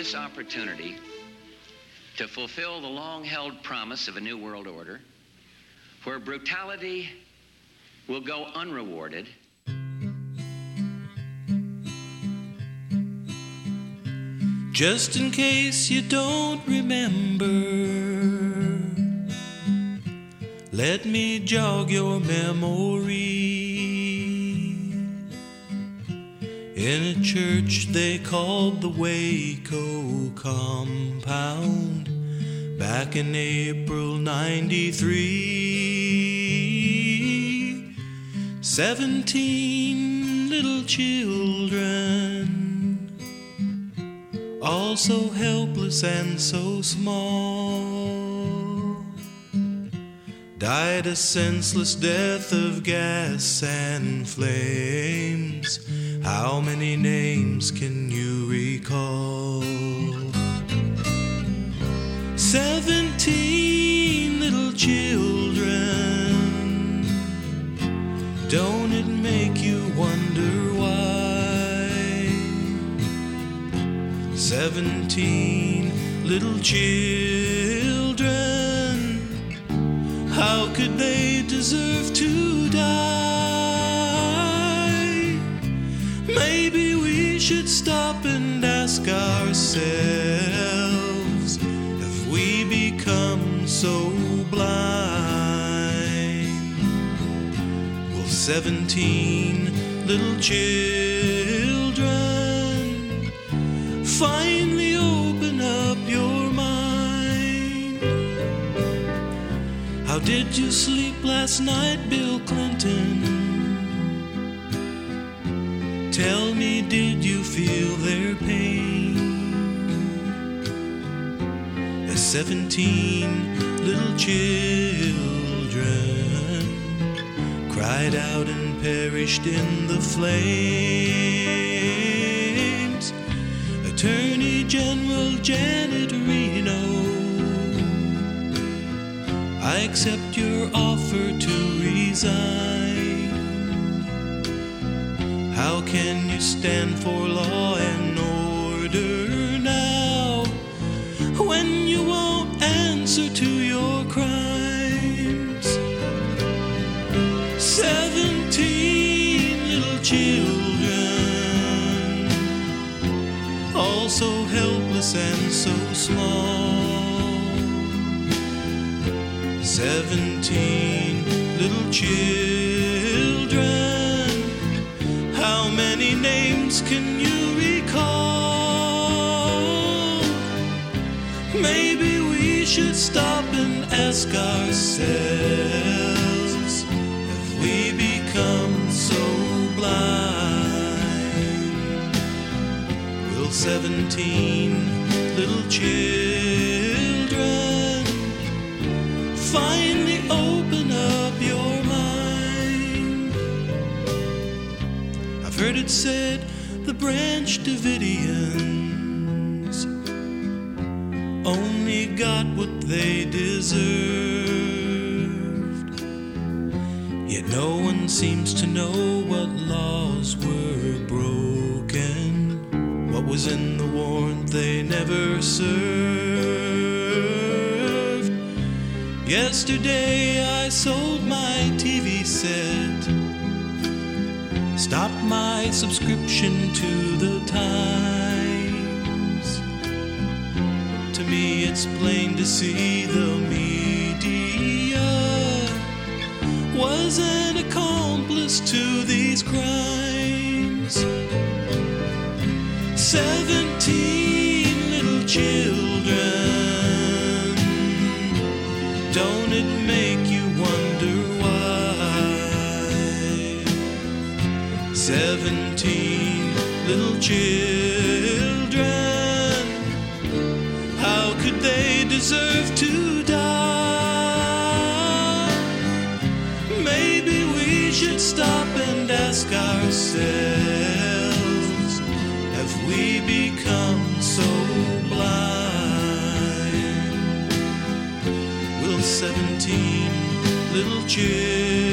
this opportunity to fulfill the long held promise of a new world order where brutality will go unrewarded. Just in case you don't remember, let me jog your memory. In a church they called the Waco Compound back in April 93. Seventeen little children all so helpless and so small, died a senseless death of gas and flames. How many names can you recall? Seventeen little children. Don't it make you wonder why? Seventeen little children. How could they deserve to die? Maybe we should stop and ask ourselves Have we become so blind? Will 17 little children finally open up your mind? How did you sleep last night, Bill Clinton? Tell me, did you feel their pain? As seventeen little children cried out and perished in the flames. Attorney General Janet Reno, I accept your offer to resign. How can you stand for law and order now when you won't answer to your crimes? Seventeen little children, all so helpless and so small. Seventeen little children. Should stop and ask ourselves if we become so blind? Will 17 little children finally open up your mind? I've heard it said the Branch Davidians only got what they deserved. Yet no one seems to know what laws were broken, what was in the warrant they never served. Yesterday I sold my TV set. Stop my subscription to the Times. To me, it's plain to see the media was an accomplice to these crimes. Seventeen little children. Don't it make you wonder Seventeen little children. How could they deserve to die? Maybe we should stop and ask ourselves Have we become so blind? Will 17 little children